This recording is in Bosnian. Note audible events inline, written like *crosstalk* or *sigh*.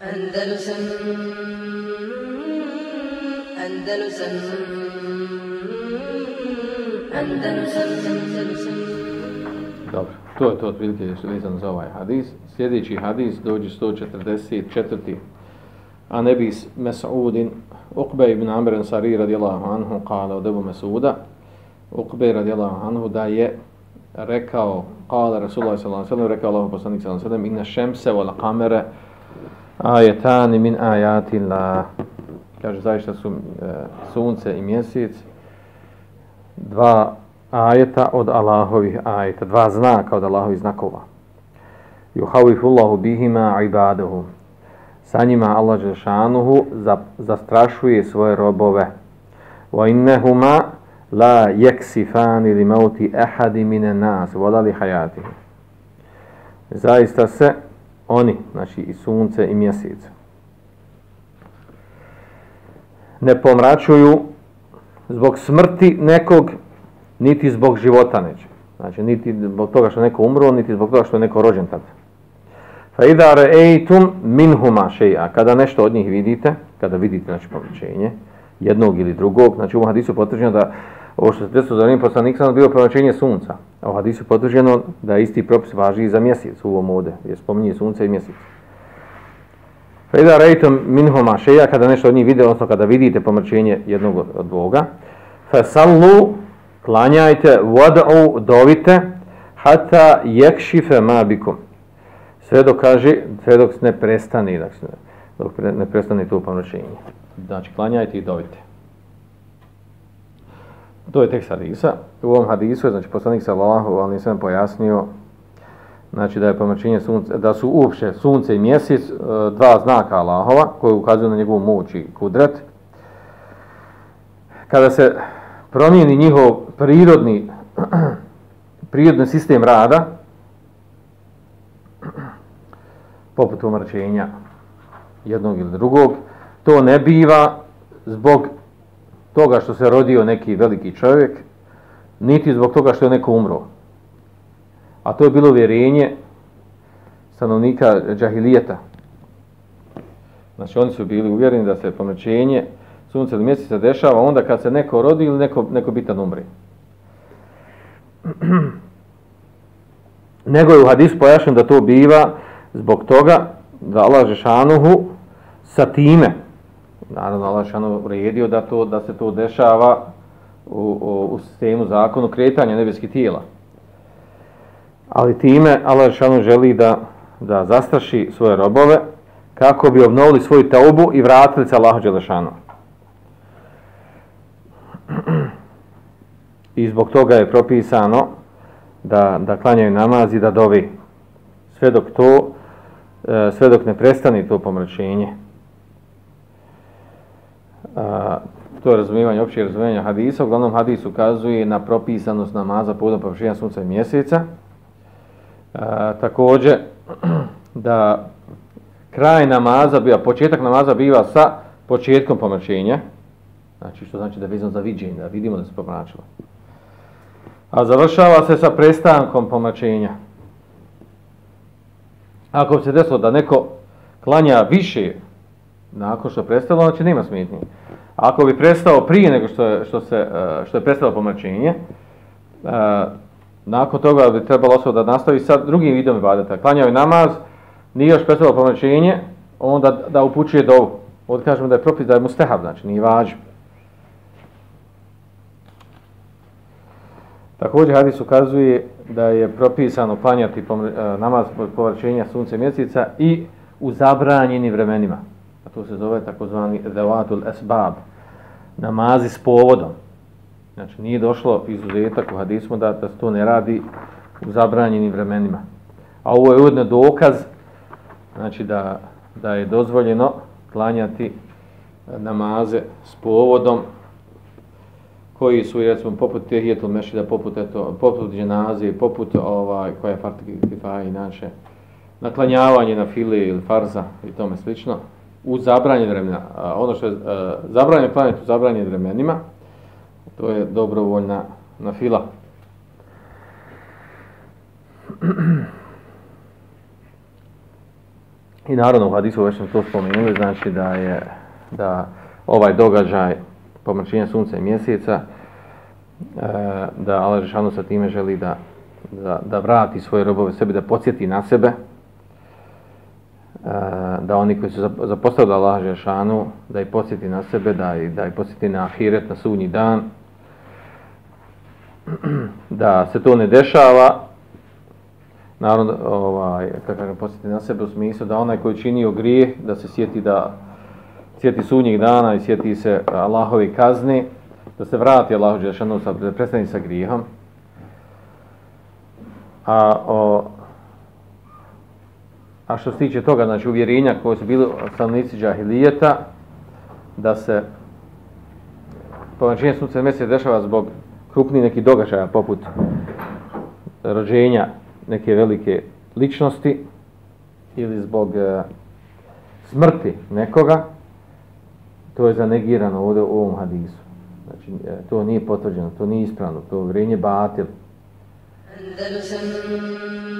Andalusam Andalusam Andalusam Andalusam Dobro, to je to otprilike vezano za ovaj hadis. Sljedeći hadis dođe 144. A nebis Mes'udin Uqbe ibn Amr Ansari radijallahu anhu kala od Ebu Mes'uda Uqbe radijallahu anhu da je rekao kala Rasulullah sallallahu sallam rekao Allah poslanik sallallahu sallam inna šemse wal kamere ajetani min ajatillah. kaže zaista su e, sunce i mjesec dva ajeta od Allahovih ajeta dva znaka od Allahovih znakova Juhavifullahu bihima ibaduhu. sa njima Allah Žešanuhu zastrašuje svoje robove. Wa innehuma la jeksifani li mauti ehadi mine nas, vodali hajati. Zaista se oni, znači i sunce i mjesec, ne pomračuju zbog smrti nekog, niti zbog života neće. Znači, niti zbog toga što neko umro, niti zbog toga što je neko rođen tad. Fa idha ra'aytum minhuma shay'a, kada nešto od njih vidite, kada vidite znači pomračenje jednog ili drugog, znači u hadisu potvrđeno da ovo što se desilo za njim poslanik sam ono bilo pomračenje sunca. A u hadisu potvrđeno da isti propis važi i za mjesec u ovom ovde, jer spominje sunce i mjesec. Fa idha minhoma šeja, shay'a, kada nešto od njih vide, odnosno kada vidite pomrčenje jednog od Boga, fasallu, klanjajte vada'u, dovite hata yakshifa ma bikum sve dok kaže, sve dok ne prestane, dakle, dok ne prestane to pomrčenje. Znači, klanjajte i dovite. To je tekst hadisa. U ovom hadisu je, znači, poslanik sallallahu ali nisam pojasnio, znači da je pomračenje sunce, da su uopšte sunce i mjesec e, dva znaka Allahova koji ukazuju na njegovu moć i kudret. Kada se promijeni njihov prirodni *clears throat* prirodni sistem rada, *clears throat* poput umrčenja jednog ili drugog, to ne biva zbog toga što se rodio neki veliki čovjek, niti zbog toga što je neko umro. A to je bilo vjerenje stanovnika džahilijeta. Znači oni su bili uvjereni da se pomrčenje sunce ili mjeseca dešava onda kad se neko rodi ili neko, neko bitan umri. *clears throat* Nego je u hadisu pojašnjeno da to biva zbog toga da Allah Žešanuhu sa time, naravno Allah Žešanuhu uredio da, to, da se to dešava u, u, u sistemu zakonu kretanja nebeskih tijela. Ali time Allah želi da, da zastraši svoje robove kako bi obnovili svoju taubu i vratili se Allahu Đelešanu. I zbog toga je propisano da, da klanjaju namaz i da dovi. Sve dok to e, sve dok ne prestane to pomračenje. A, to je razumijevanje, opće razumijevanje hadisa. Uglavnom hadis ukazuje na propisanost namaza povodom pomračenja sunca i mjeseca. A, također, *clears throat* da kraj namaza, biva, početak namaza biva sa početkom pomračenja. Znači, što znači da je vezano za viđenje, da vidimo da se pomračilo. A završava se sa prestankom pomračenja. Ako bi se desilo da neko klanja više nakon što je prestalo, znači nema smetnje. Ako bi prestao prije nego što je, što se, e, što je prestalo pomračenje, e, nakon toga bi trebalo osoba da nastavi sa drugim vidom ibadeta. Klanjao je namaz, nije još prestalo pomračenje, onda da upućuje dovu. Ovdje kažemo da je propis da je mustehab, znači nije važno. Također hadis ukazuje da je propisano klanjati e, namaz povraćenja sunce mjeseca i u zabranjenim vremenima. A to se zove takozvani devatul esbab. Namazi s povodom. Znači nije došlo izuzetak u hadismu da, da se to ne radi u zabranjenim vremenima. A ovo je ujedno dokaz znači da, da je dozvoljeno klanjati e, namaze s povodom koji su recimo poput tehijetul mešida, poput eto, poput dženaze, poput ovaj koja je fartikifa inače naklanjavanje na file ili farza i tome slično u zabranjenim vremena. Ono što je uh, zabranjeno u zabranjenim vremenima, to je dobrovoljna na fila. I naravno u hadisu već smo to spomenuli, znači da je da ovaj događaj pomrčenja sunca i mjeseca, e, da Allah Žešanu sa time želi da, da, da vrati svoje robove sebi, da podsjeti na sebe, da oni koji su zapostavili Allah Žešanu, da ih podsjeti na sebe, da, ih, da ih podsjeti na ahiret, na sunji dan, *clears throat* da se to ne dešava, naravno, ovaj, kako kažem, posjeti na sebe u smislu da onaj koji činio grije, da se sjeti da sjeti sunnjih dana i sjeti se Allahovi kazni, da se vrati Allahu Đelešanu, da prestani sa grijehom. A, o, a što se tiče toga, znači uvjerenja koje su bili stanovnici džahilijeta, da se površenje sunce mjeseca dešava zbog krupnih nekih događaja poput rođenja neke velike ličnosti ili zbog e, smrti nekoga, to je zanegirano ovdje u ovom hadisu. Znači, e, to nije potvrđeno, to nije ispravno, to je vrenje batil. Andalusam,